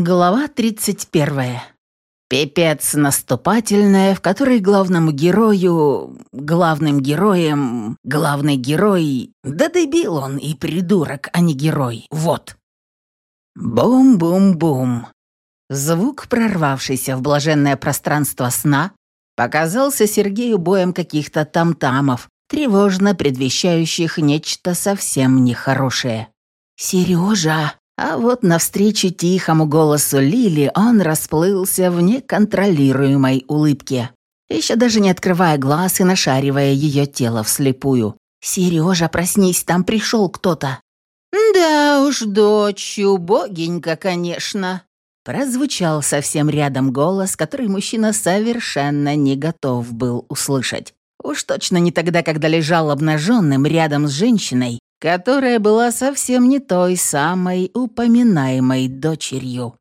Глава 31. Пипец наступательная, в которой главному герою, главным героем, главный герой, да дебил он и придурок, а не герой, вот. Бум-бум-бум. Звук, прорвавшийся в блаженное пространство сна, показался Сергею боем каких-то там-тамов, тревожно предвещающих нечто совсем нехорошее. «Сережа!» А вот навстречу тихому голосу Лили он расплылся в неконтролируемой улыбке, еще даже не открывая глаз и нашаривая ее тело вслепую. «Сережа, проснись, там пришел кто-то». «Да уж, дочь, убогенько, конечно», прозвучал совсем рядом голос, который мужчина совершенно не готов был услышать. Уж точно не тогда, когда лежал обнаженным рядом с женщиной, которая была совсем не той самой упоминаемой дочерью.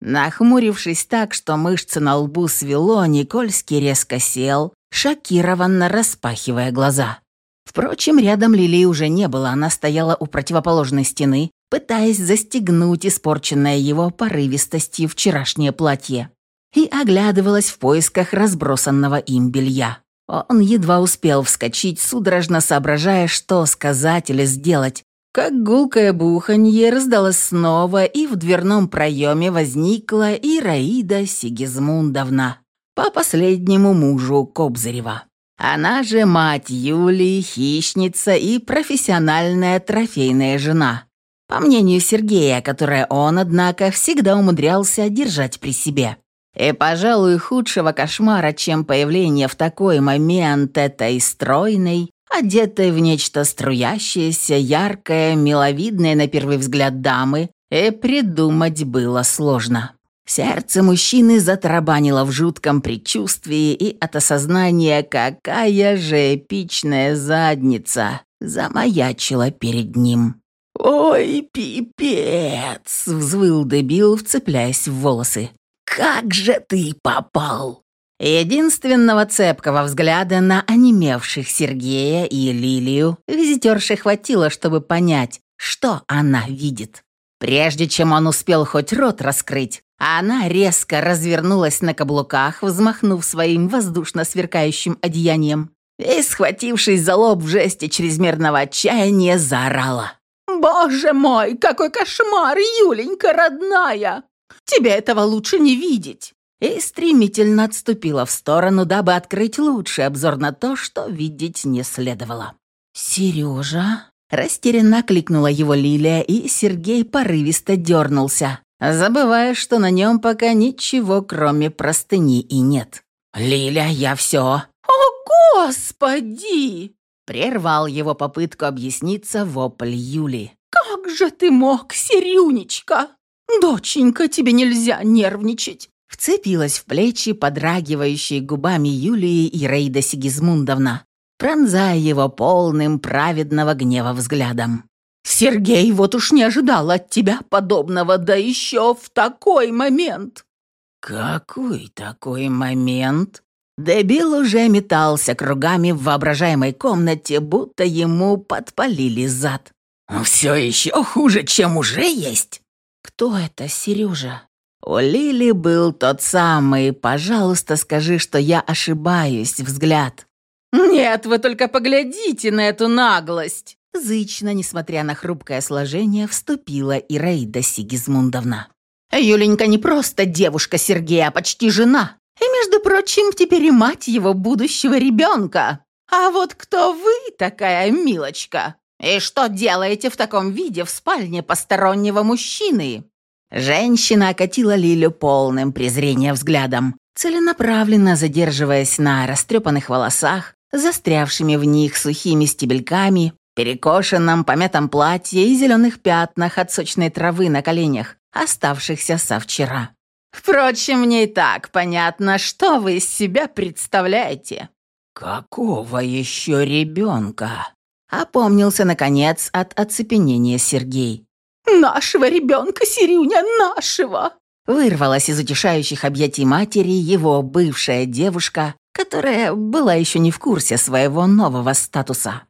Нахмурившись так, что мышцы на лбу свело, Никольский резко сел, шокированно распахивая глаза. Впрочем, рядом Лили уже не было, она стояла у противоположной стены, пытаясь застегнуть испорченное его порывистостью вчерашнее платье, и оглядывалась в поисках разбросанного им белья. Он едва успел вскочить, судорожно соображая, что сказать или сделать, как гулкое буханье раздалось снова, и в дверном проеме возникла Ираида Сигизмундовна, по последнему мужу Кобзарева. Она же мать Юлии, хищница и профессиональная трофейная жена. По мнению Сергея, которое он, однако, всегда умудрялся держать при себе. И, пожалуй, худшего кошмара, чем появление в такой момент этой стройной, одетой в нечто струящееся, яркое, миловидное на первый взгляд дамы, и придумать было сложно. Сердце мужчины затарабанило в жутком предчувствии и от осознания, какая же эпичная задница замаячила перед ним. «Ой, пипец!» — взвыл дебил, вцепляясь в волосы. «Как же ты попал!» Единственного цепкого взгляда на онемевших Сергея и Лилию визитерши хватило, чтобы понять, что она видит. Прежде чем он успел хоть рот раскрыть, она резко развернулась на каблуках, взмахнув своим воздушно сверкающим одеянием и, схватившись за лоб в жесте чрезмерного отчаяния, заорала. «Боже мой, какой кошмар, Юленька родная! Тебе этого лучше не видеть!» И стремительно отступила в сторону, дабы открыть лучший обзор на то, что видеть не следовало. «Сережа?» Растерянно кликнула его Лилия, и Сергей порывисто дернулся, забывая, что на нем пока ничего, кроме простыни, и нет. «Лиля, я все!» «О, Господи!» Прервал его попытку объясниться вопль Юли. «Как же ты мог, Серюнечка!» «Доченька, тебе нельзя нервничать!» Вцепилась в плечи подрагивающей губами Юлии и Рейда Сигизмундовна, пронзая его полным праведного гнева взглядом. «Сергей, вот уж не ожидал от тебя подобного, да еще в такой момент!» «Какой такой момент?» Дебил уже метался кругами в воображаемой комнате, будто ему подпалили зад. «Все еще хуже, чем уже есть!» «Кто это, Сережа?» У Лили был тот самый «пожалуйста, скажи, что я ошибаюсь» взгляд. «Нет, вы только поглядите на эту наглость!» Зычно, несмотря на хрупкое сложение, вступила и Рейда Сигизмундовна. «Юленька не просто девушка Сергея, а почти жена. И, между прочим, теперь и мать его будущего ребенка. А вот кто вы такая милочка?» «И что делаете в таком виде в спальне постороннего мужчины?» Женщина окатила Лилю полным презрения взглядом, целенаправленно задерживаясь на растрепанных волосах, застрявшими в них сухими стебельками, перекошенном помятом платье и зеленых пятнах от сочной травы на коленях, оставшихся со вчера. «Впрочем, мне и так понятно, что вы из себя представляете». «Какого еще ребенка?» Опомнился, наконец, от оцепенения Сергей. «Нашего ребенка, Сирюня, нашего!» Вырвалась из утешающих объятий матери его бывшая девушка, которая была еще не в курсе своего нового статуса.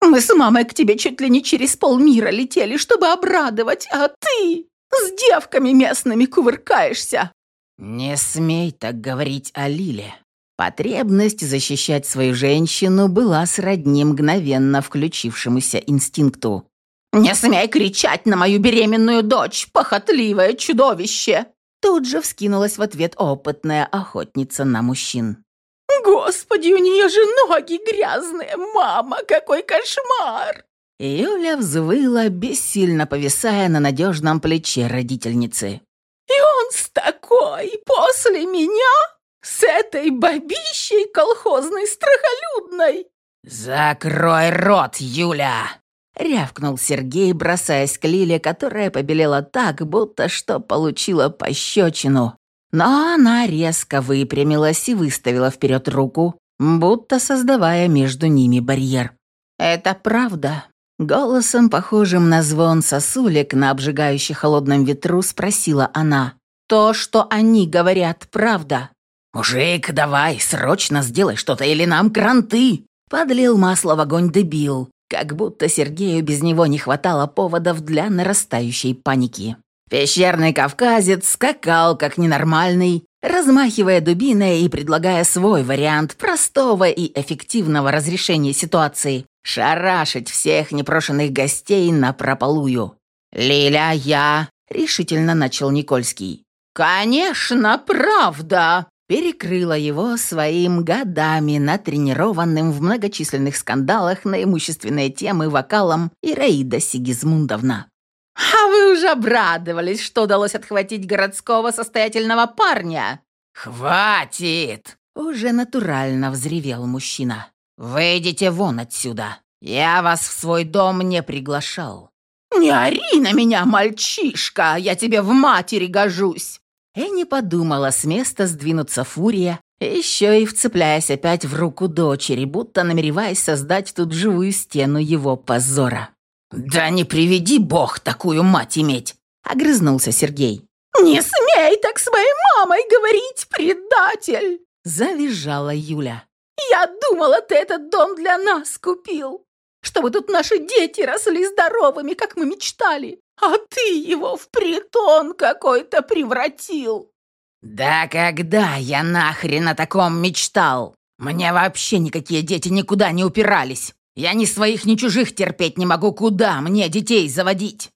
«Мы с мамой к тебе чуть ли не через полмира летели, чтобы обрадовать, а ты...» С девками местными кувыркаешься!» «Не смей так говорить о Лиле». Потребность защищать свою женщину была сродни мгновенно включившемуся инстинкту. «Не смей кричать на мою беременную дочь, похотливое чудовище!» Тут же вскинулась в ответ опытная охотница на мужчин. «Господи, у нее же ноги грязные! Мама, какой кошмар!» Юля взвыла, бессильно повисая на надежном плече родительницы. «И он с такой, после меня? С этой бабищей колхозной страхолюдной!» «Закрой рот, Юля!» — рявкнул Сергей, бросаясь к Лиле, которая побелела так, будто что получила пощечину. Но она резко выпрямилась и выставила вперед руку, будто создавая между ними барьер. «Это правда?» Голосом, похожим на звон сосулек на обжигающей холодном ветру, спросила она. «То, что они говорят, правда?» «Мужик, давай, срочно сделай что-то, или нам кранты!» Подлил масло в огонь дебил, как будто Сергею без него не хватало поводов для нарастающей паники. Пещерный кавказец скакал как ненормальный, размахивая дубиной и предлагая свой вариант простого и эффективного разрешения ситуации шарашить всех непрошенных гостей на прополую. «Лиля, я...» — решительно начал Никольский. «Конечно, правда!» Перекрыла его своим годами натренированным в многочисленных скандалах на имущественные темы вокалом Ираида Сигизмундовна. «А вы уже обрадовались, что удалось отхватить городского состоятельного парня?» «Хватит!» — уже натурально взревел мужчина. «Выйдите вон отсюда. Я вас в свой дом не приглашал». «Не ори на меня, мальчишка! Я тебе в матери гожусь!» И не подумала с места сдвинуться фурия, еще и вцепляясь опять в руку дочери, будто намереваясь создать тут живую стену его позора. «Да не приведи бог такую мать иметь!» — огрызнулся Сергей. «Не смей так с моей мамой говорить, предатель!» — завизжала Юля. «Я думала, ты этот дом для нас купил, чтобы тут наши дети росли здоровыми, как мы мечтали а ты его в притон какой-то превратил!» «Да когда я нахрен о таком мечтал? Мне вообще никакие дети никуда не упирались. Я ни своих, ни чужих терпеть не могу. Куда мне детей заводить?»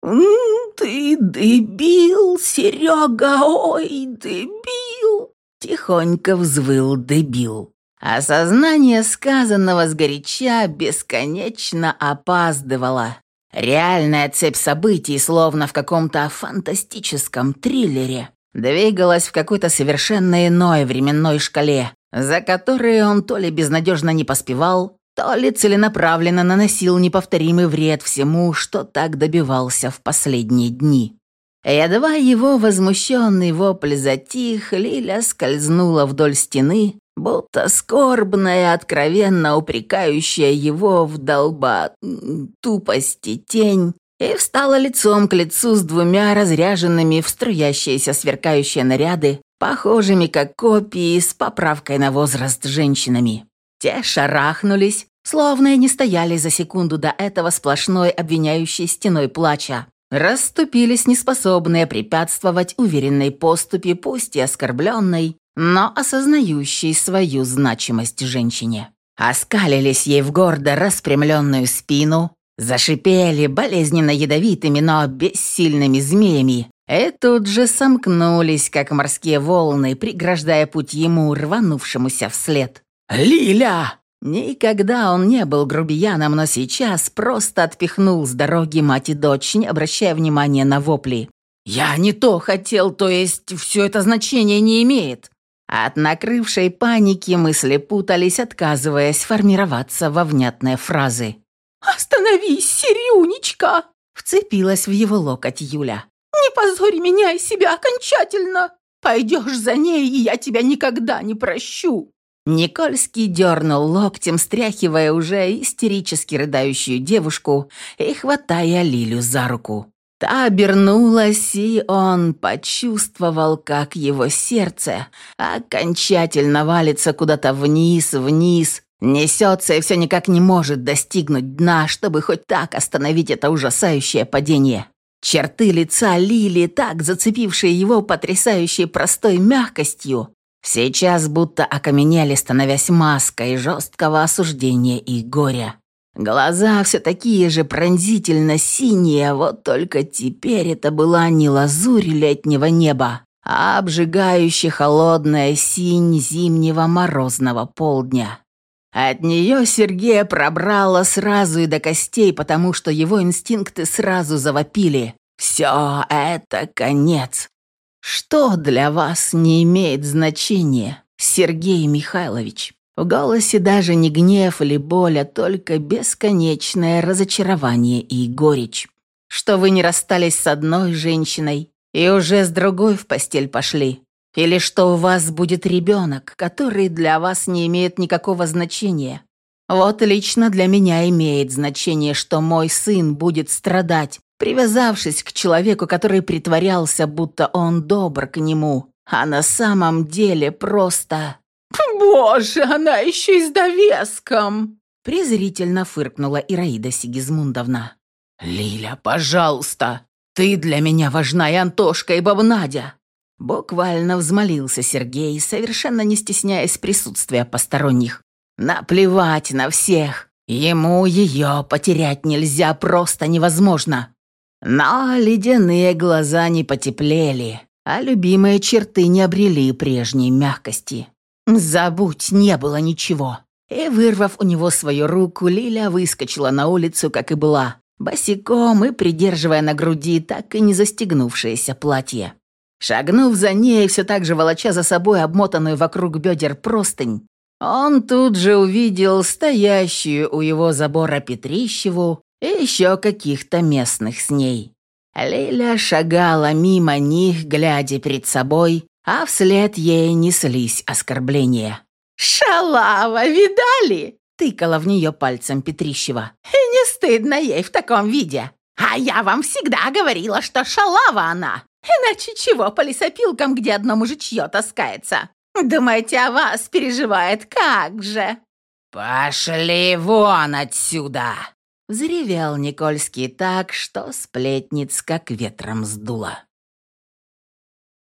«Ты дебил, Серега, ой, дебил!» Тихонько взвыл дебил. Осознание сказанного сгоряча бесконечно опаздывало. Реальная цепь событий, словно в каком-то фантастическом триллере, двигалась в какой-то совершенно иной временной шкале, за которой он то ли безнадежно не поспевал, то ли целенаправленно наносил неповторимый вред всему, что так добивался в последние дни. Едва его возмущенный вопль затих, Лиля скользнула вдоль стены, будто скорбная, откровенно упрекающая его в долба тупости тень, и встала лицом к лицу с двумя разряженными в струящиеся сверкающие наряды, похожими как копии с поправкой на возраст женщинами. Те шарахнулись, словно и не стояли за секунду до этого сплошной обвиняющей стеной плача. Расступились неспособные препятствовать уверенной поступе, пусть и оскорбленной, но осознающей свою значимость женщине. Оскалились ей в гордо распрямленную спину, зашипели болезненно ядовитыми, но бессильными змеями, и тут же сомкнулись, как морские волны, преграждая путь ему, рванувшемуся вслед. «Лиля!» Никогда он не был грубияном, но сейчас просто отпихнул с дороги мать и дочь, не обращая внимания на вопли. «Я не то хотел, то есть все это значение не имеет. От накрывшей паники мысли путались, отказываясь формироваться во внятные фразы. «Остановись, Серюнечка!» Вцепилась в его локоть Юля. «Не позори меня и себя окончательно! Пойдешь за ней, и я тебя никогда не прощу!» Никольский дернул локтем, стряхивая уже истерически рыдающую девушку и хватая Лилю за руку. Та обернулась, и он почувствовал, как его сердце окончательно валится куда-то вниз, вниз, несется и все никак не может достигнуть дна, чтобы хоть так остановить это ужасающее падение. Черты лица Лили, так зацепившие его потрясающей простой мягкостью, сейчас будто окаменели, становясь маской жесткого осуждения и горя. Глаза все такие же пронзительно синие, вот только теперь это была не лазурь летнего неба, а обжигающая холодная синь зимнего морозного полдня. От нее Сергея пробрало сразу и до костей, потому что его инстинкты сразу завопили. «Все это конец!» «Что для вас не имеет значения, Сергей Михайлович?» В голосе даже не гнев или боль, а только бесконечное разочарование и горечь. Что вы не расстались с одной женщиной и уже с другой в постель пошли. Или что у вас будет ребенок, который для вас не имеет никакого значения. Вот лично для меня имеет значение, что мой сын будет страдать, привязавшись к человеку, который притворялся, будто он добр к нему, а на самом деле просто... «Боже, она еще и с довеском!» презрительно фыркнула Ираида Сигизмундовна. «Лиля, пожалуйста, ты для меня важна и Антошка, и баба Надя. Буквально взмолился Сергей, совершенно не стесняясь присутствия посторонних. Наплевать на всех. Ему ее потерять нельзя, просто невозможно. Но ледяные глаза не потеплели, а любимые черты не обрели прежней мягкости. Забудь, не было ничего. И, вырвав у него свою руку, Лиля выскочила на улицу, как и была, босиком и придерживая на груди так и не застегнувшееся платье. Шагнув за ней, все так же волоча за собой обмотанную вокруг бедер простынь, он тут же увидел стоящую у его забора Петрищеву и еще каких-то местных с ней. Лиля шагала мимо них, глядя перед собой, а вслед ей неслись оскорбления. «Шалава, видали?» — тыкала в нее пальцем Петрищева. «И не стыдно ей в таком виде. А я вам всегда говорила, что шалава она. Иначе чего по лесопилкам, где одно мужичье таскается? Думаете, о вас переживает как же?» «Пошли вон отсюда!» Взревел Никольский так, что сплетниц как ветром сдуло.